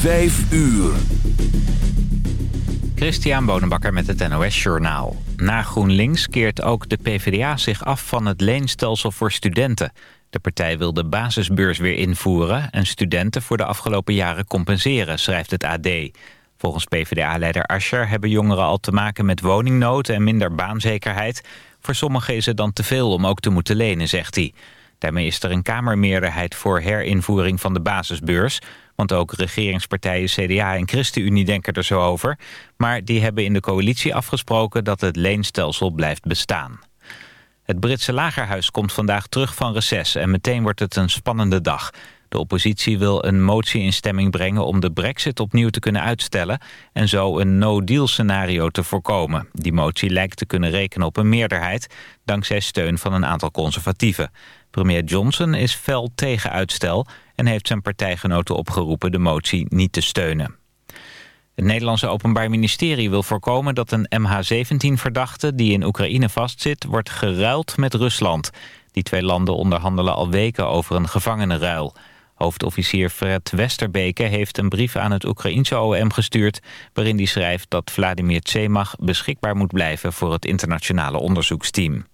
Vijf uur. Christian Bonenbakker met het NOS Journaal. Na GroenLinks keert ook de PvdA zich af van het leenstelsel voor studenten. De partij wil de basisbeurs weer invoeren... en studenten voor de afgelopen jaren compenseren, schrijft het AD. Volgens PvdA-leider Ascher hebben jongeren al te maken met woningnood... en minder baanzekerheid. Voor sommigen is het dan te veel om ook te moeten lenen, zegt hij. Daarmee is er een kamermeerderheid voor herinvoering van de basisbeurs... want ook regeringspartijen CDA en ChristenUnie denken er zo over... maar die hebben in de coalitie afgesproken dat het leenstelsel blijft bestaan. Het Britse lagerhuis komt vandaag terug van reces en meteen wordt het een spannende dag. De oppositie wil een motie in stemming brengen om de brexit opnieuw te kunnen uitstellen... en zo een no-deal scenario te voorkomen. Die motie lijkt te kunnen rekenen op een meerderheid... dankzij steun van een aantal conservatieven. Premier Johnson is fel tegen uitstel en heeft zijn partijgenoten opgeroepen de motie niet te steunen. Het Nederlandse Openbaar Ministerie wil voorkomen dat een MH17-verdachte die in Oekraïne vastzit wordt geruild met Rusland. Die twee landen onderhandelen al weken over een gevangenenruil. Hoofdofficier Fred Westerbeke heeft een brief aan het Oekraïense OM gestuurd... waarin hij schrijft dat Vladimir Tsemach beschikbaar moet blijven voor het internationale onderzoeksteam.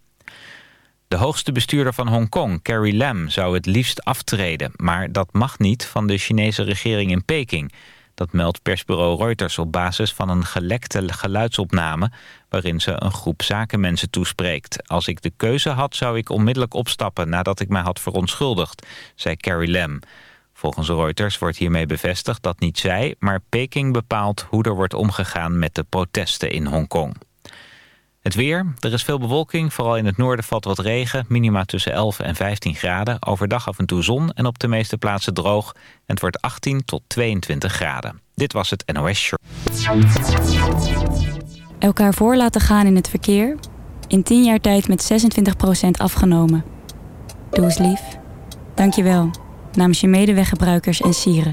De hoogste bestuurder van Hongkong, Carrie Lam, zou het liefst aftreden. Maar dat mag niet van de Chinese regering in Peking. Dat meldt persbureau Reuters op basis van een gelekte geluidsopname... waarin ze een groep zakenmensen toespreekt. Als ik de keuze had, zou ik onmiddellijk opstappen... nadat ik mij had verontschuldigd, zei Carrie Lam. Volgens Reuters wordt hiermee bevestigd dat niet zij... maar Peking bepaalt hoe er wordt omgegaan met de protesten in Hongkong. Het weer. Er is veel bewolking. Vooral in het noorden valt wat regen. Minima tussen 11 en 15 graden. Overdag af en toe zon en op de meeste plaatsen droog. En het wordt 18 tot 22 graden. Dit was het NOS Show. Elkaar voor laten gaan in het verkeer. In 10 jaar tijd met 26% afgenomen. Doe eens lief. Dank je wel. Namens je medeweggebruikers en sieren.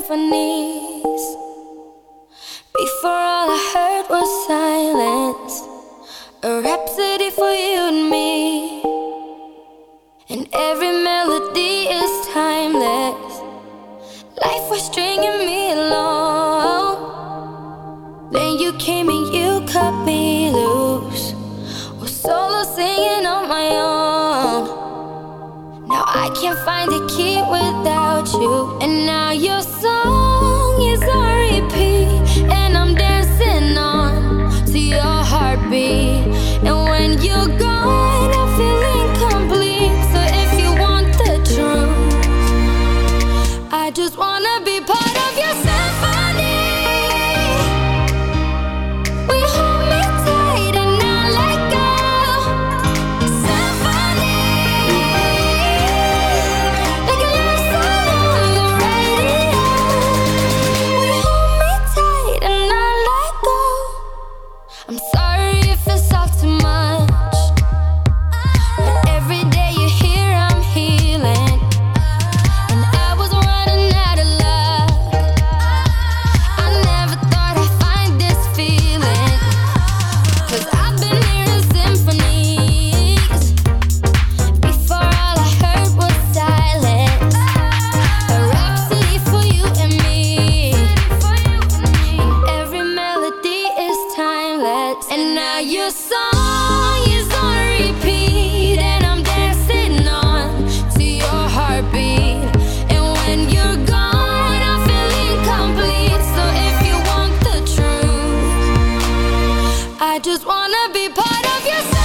symphonies. These are the times that we've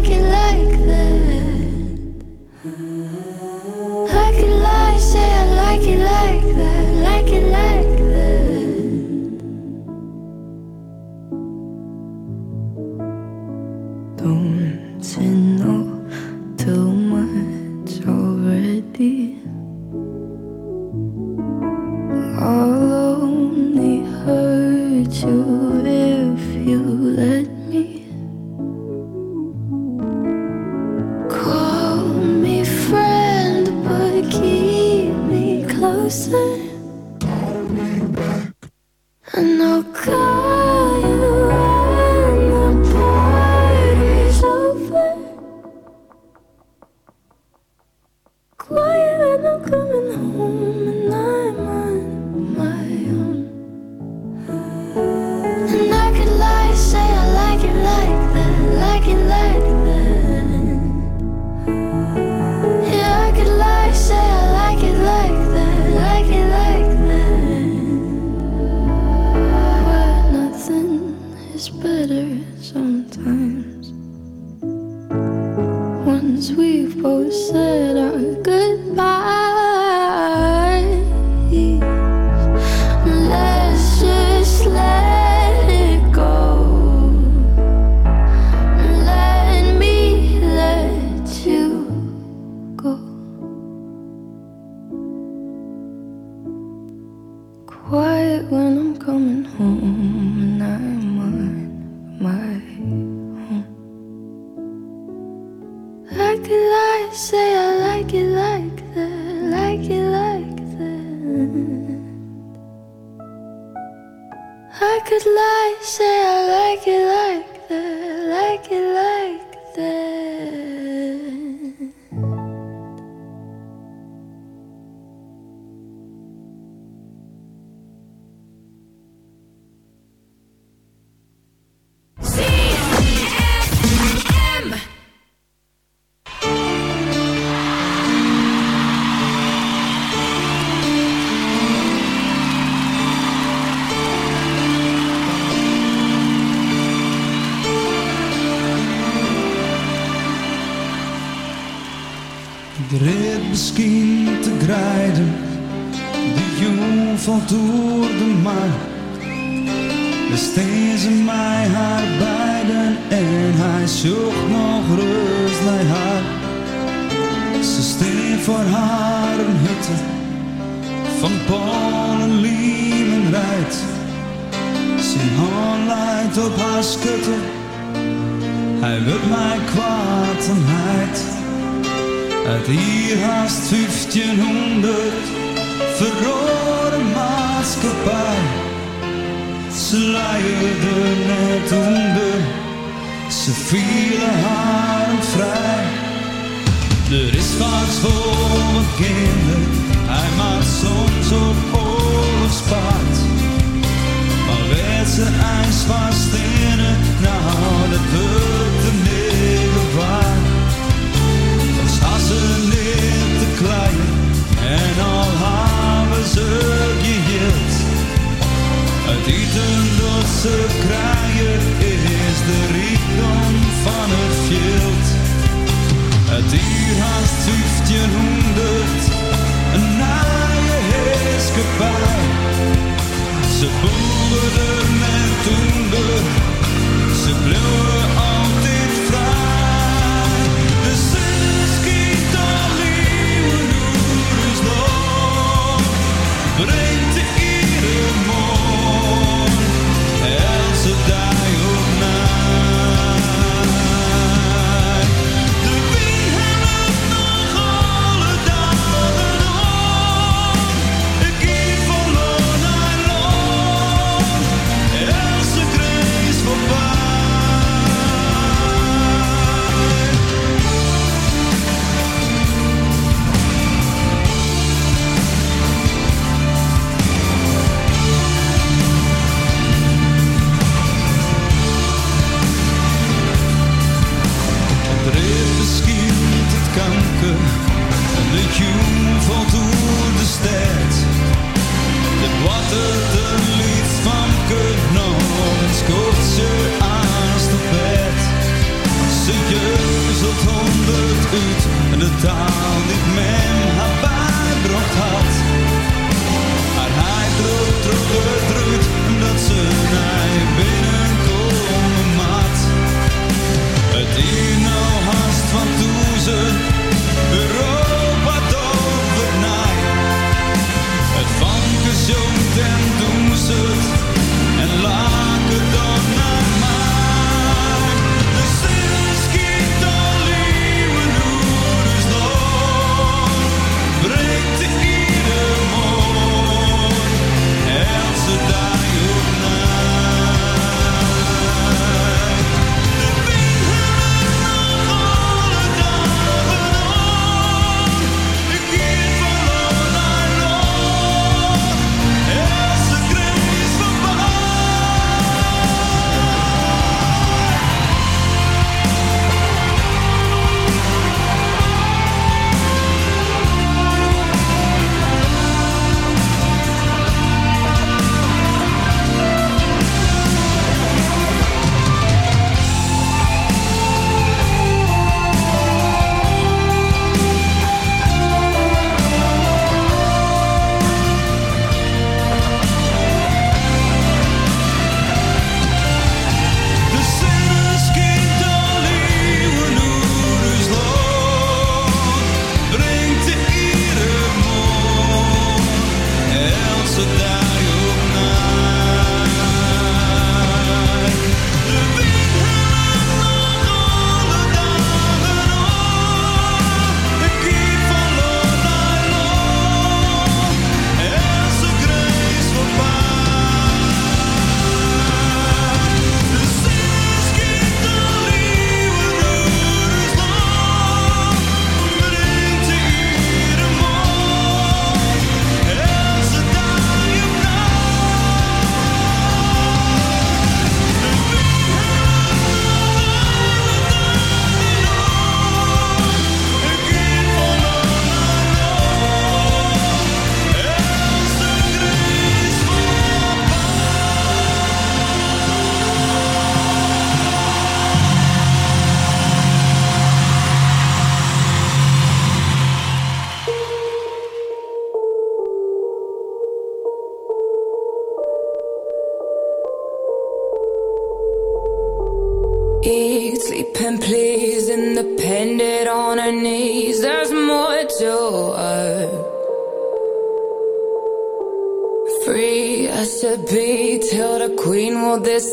like it like Like it, like say I like it like that, like it like that. I could lie, say I like it like. ze kruis.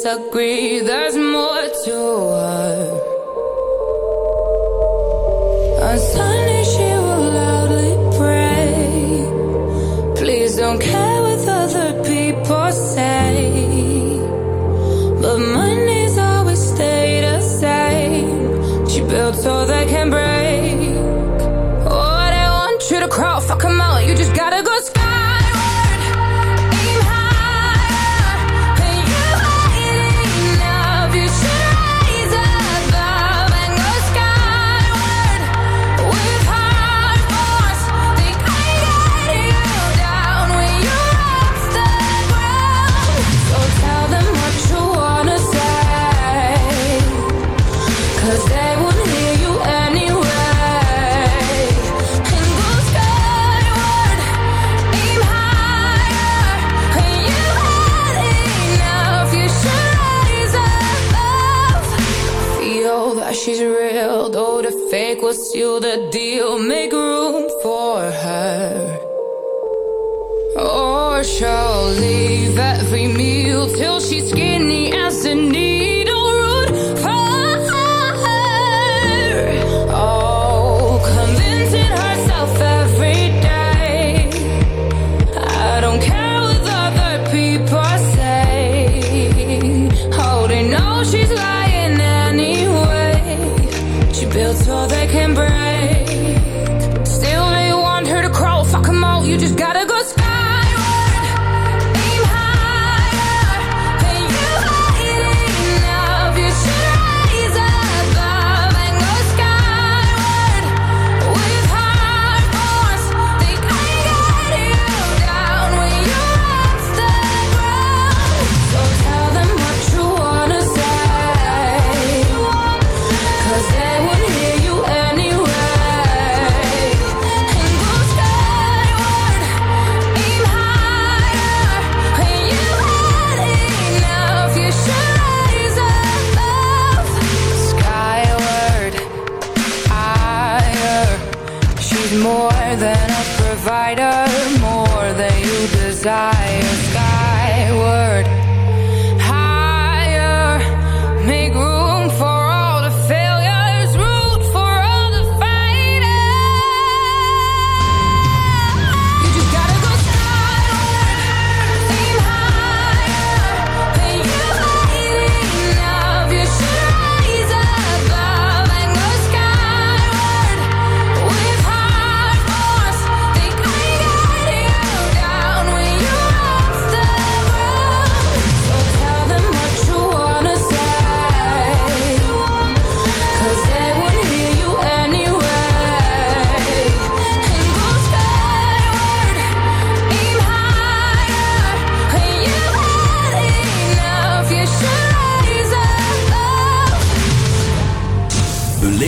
Disagree.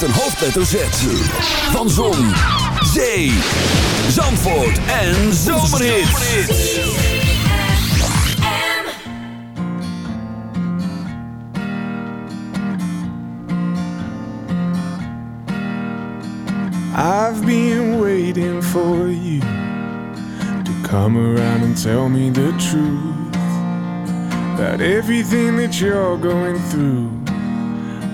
Met een hoofdletter Z. Van Zon, Zee, Zandvoort en. I've been waiting for you to come around and tell me the truth about everything that you're going through.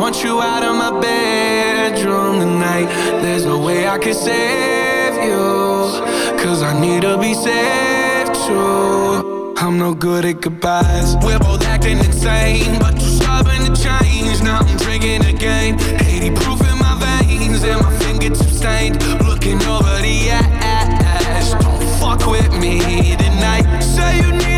Want you out of my bedroom tonight. There's no way I can save you. Cause I need to be saved too. I'm no good at goodbyes. We're both acting insane, but you're stubborn to change. Now I'm drinking again. 80 proof in my veins, and my fingertips stained. Looking over the ass. Don't fuck with me tonight. Say you needed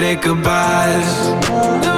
Good at goodbyes.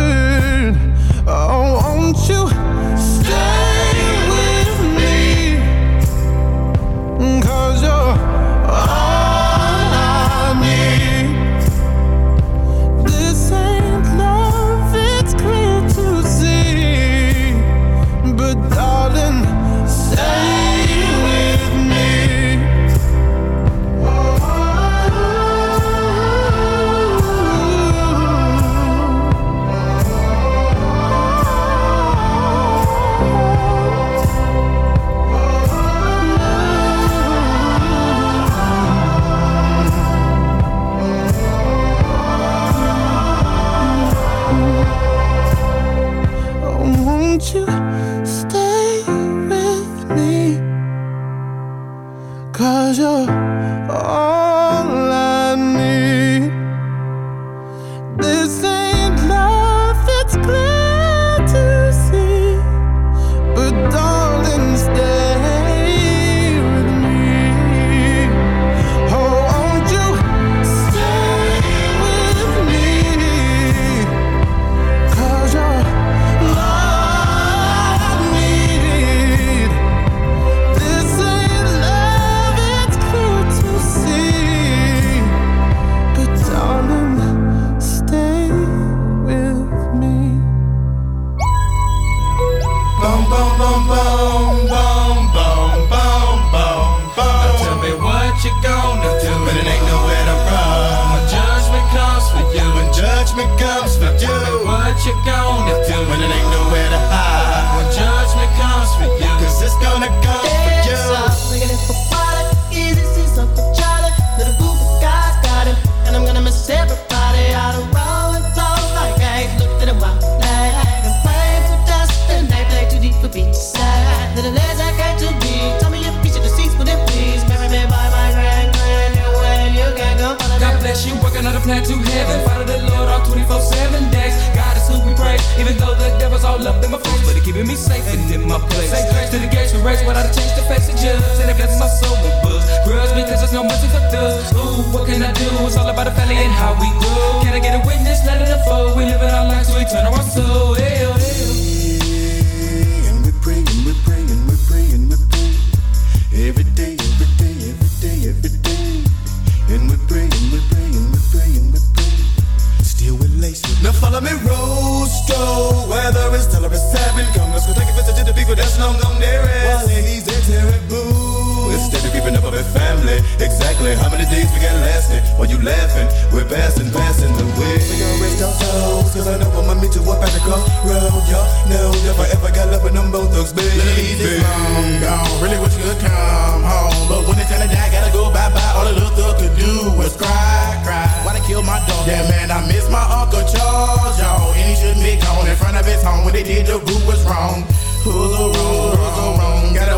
Keeping up with family. Exactly how many days we got lasting? While you laughing, we're passing, passing the way. We gon' rest our souls, cause I know I'ma meet you up at the crossroad. Y'all know I ever got love with them both thugs, baby. Little easy, long gone. Really wish you could come home. But when it's time to die, gotta go bye bye. All the little thug could do was cry, cry. Why they kill my dog? Yeah, man, I miss my Uncle Charles, y'all. And he shouldn't be gone in front of his home. When they did, the root was wrong. Who's so wrong? Who's so wrong? Gotta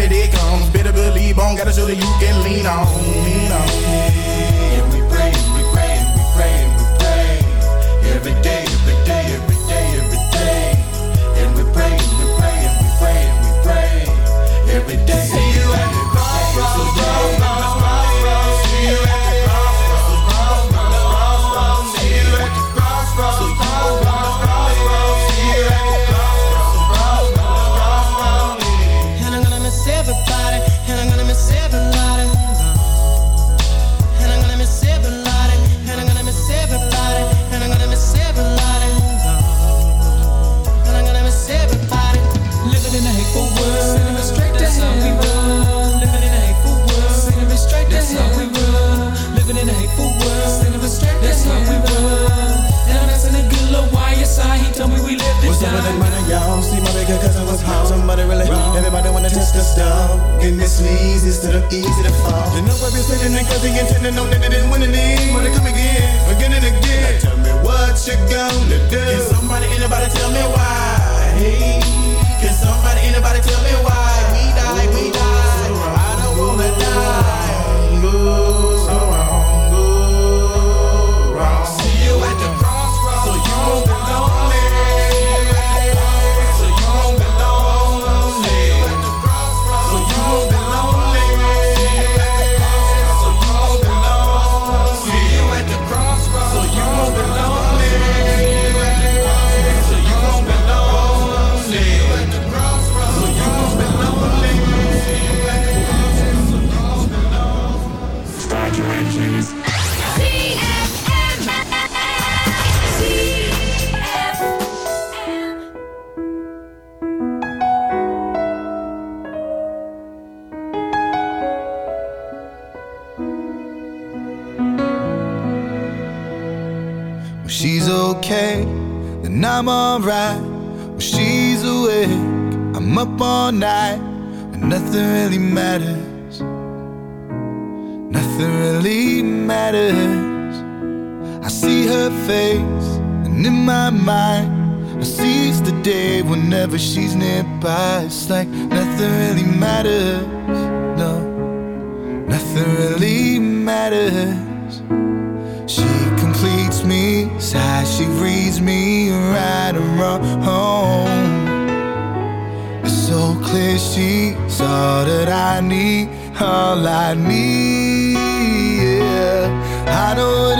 strong. When it comes, better believe on. Gotta show that you can lean on. Lean on. And we pray, we pray, we pray, we pray. Every day, every day, every day, every day. And we pray, we pray, we pray, we pray. Every day. See you at the crossroads, crossroads, crossroads. Test the stuff. And this leads instead of easy to fall. You know I've been sitting and cause he intended on that they didn't win any. Wanna come again, again and again. Now tell me what you gonna do. Can somebody, anybody tell me why? Hey, can somebody, anybody tell me why? We die, we die. I don't wanna die. Go matters. Nothing really matters. I see her face, and in my mind, I seize the day whenever she's nearby. It's like nothing really matters. Need, all I need. Yeah, I know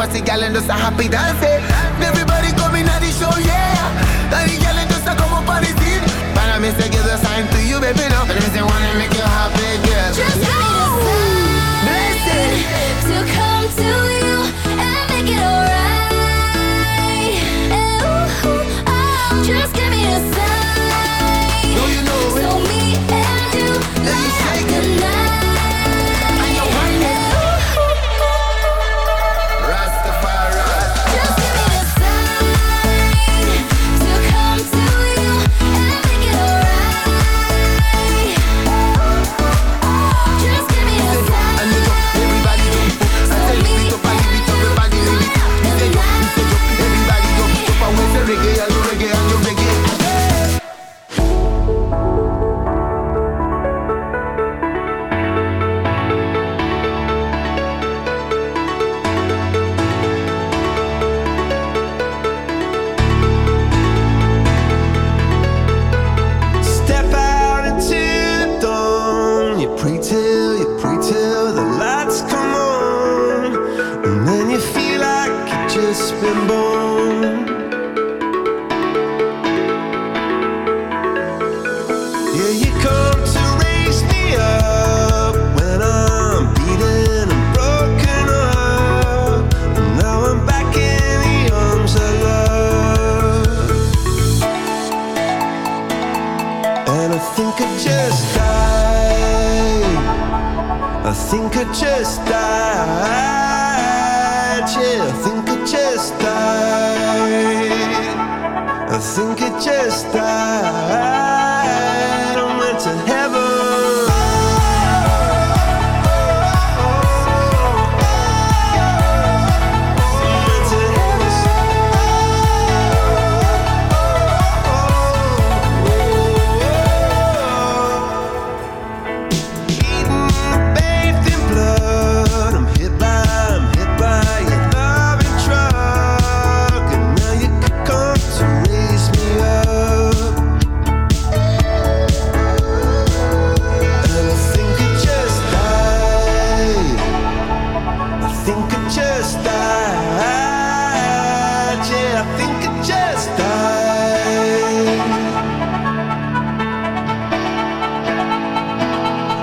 What's the gal and just